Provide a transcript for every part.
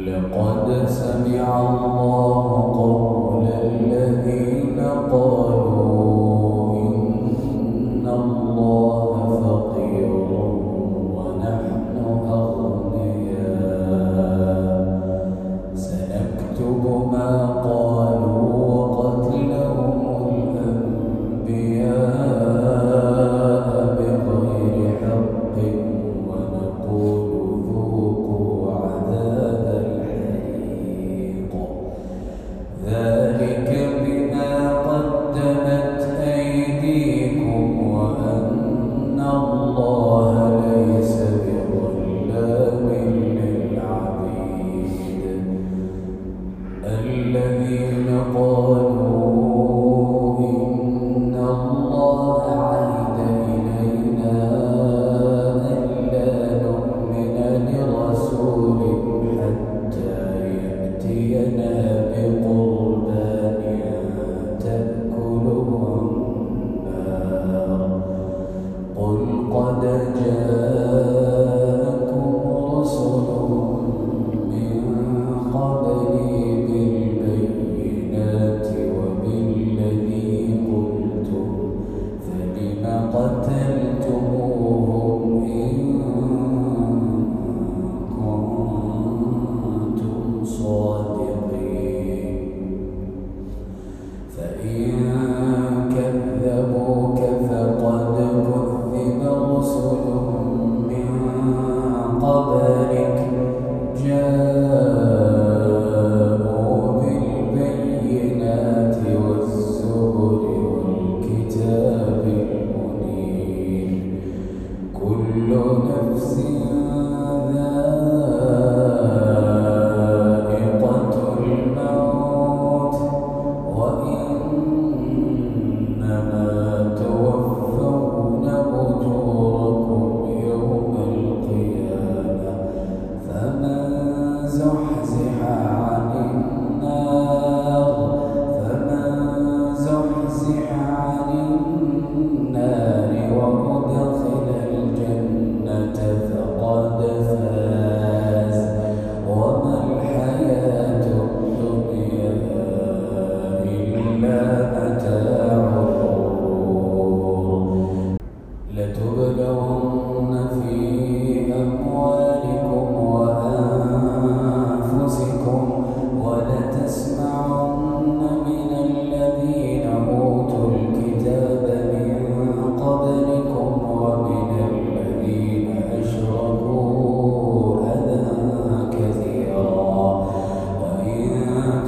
قد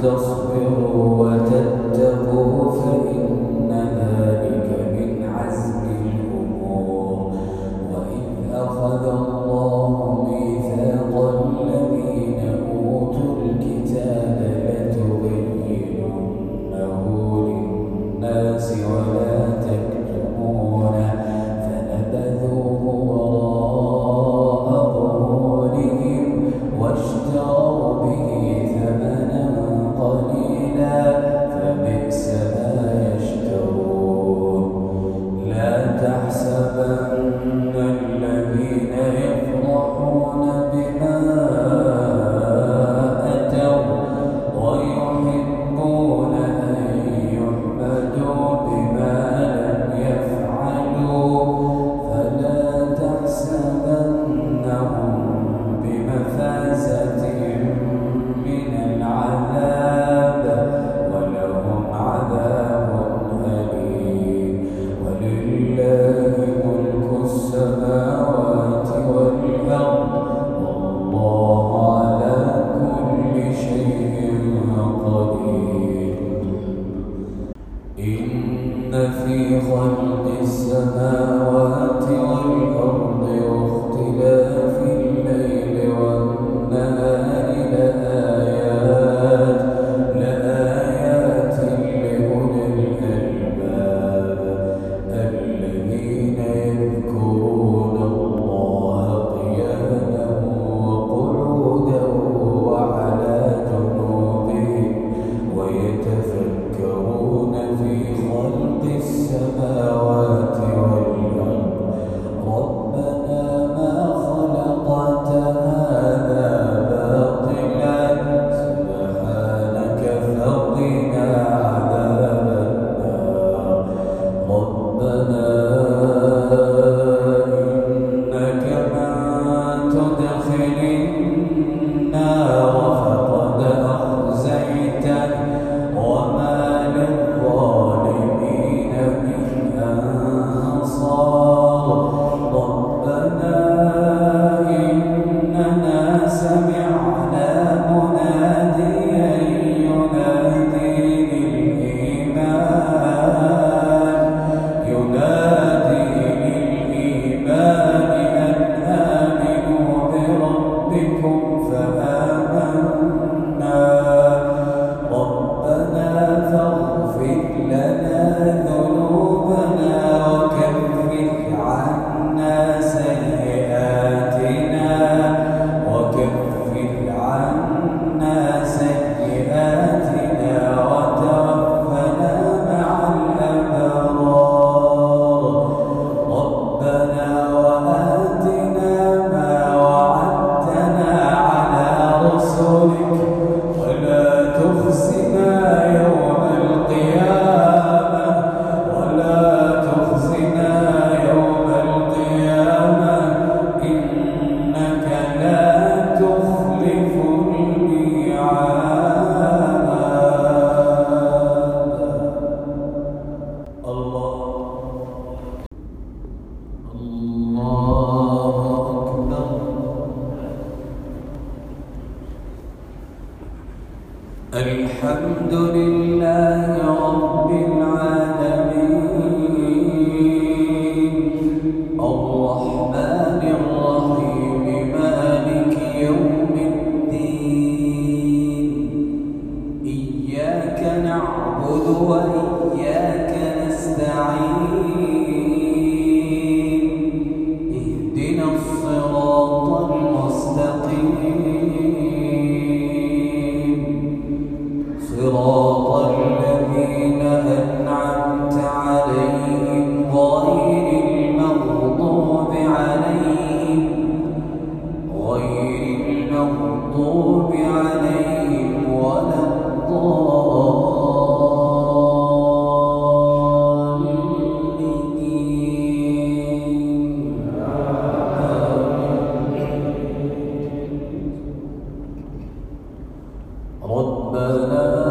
dos. خلق السماوات ربنا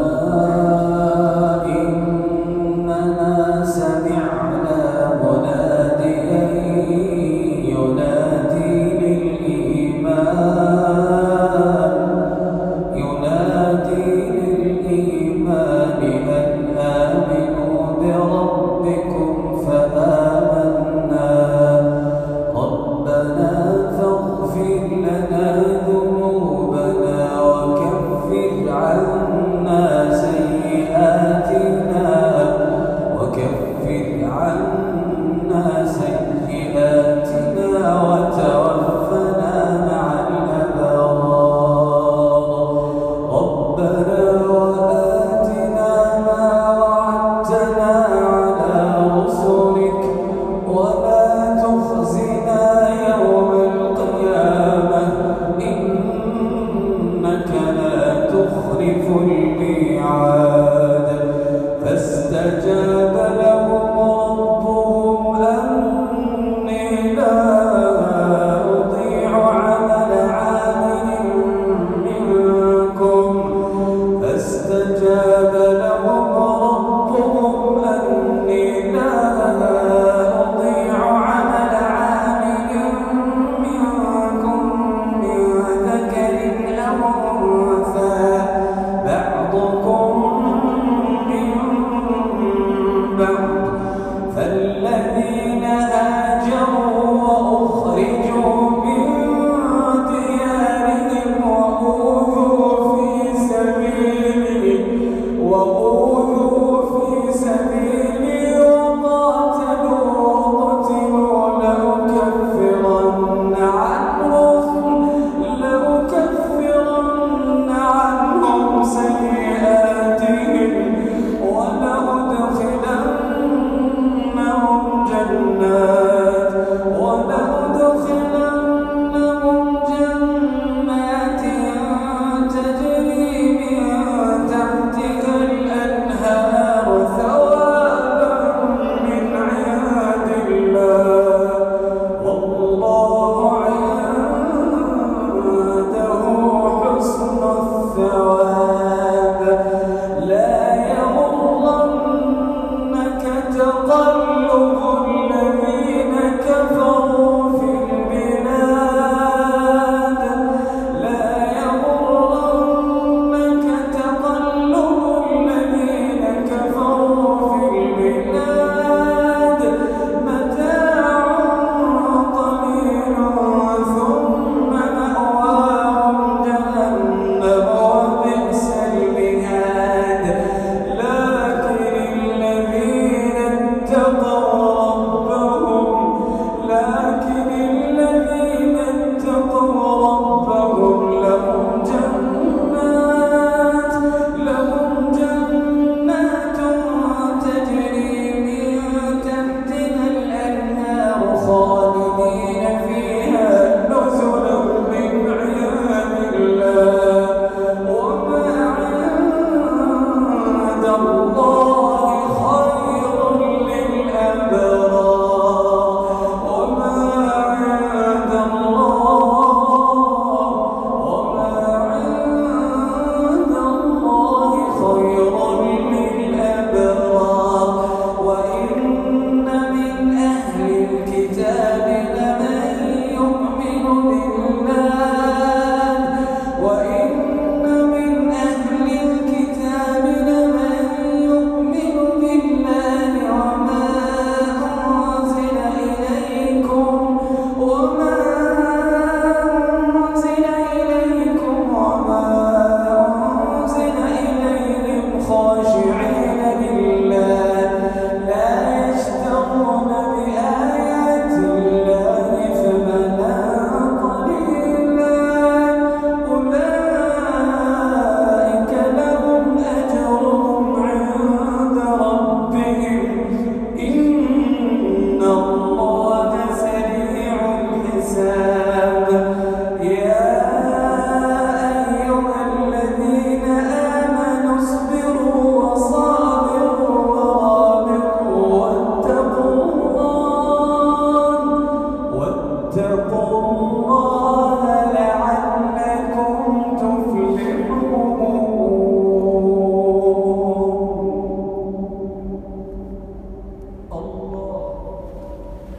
foge.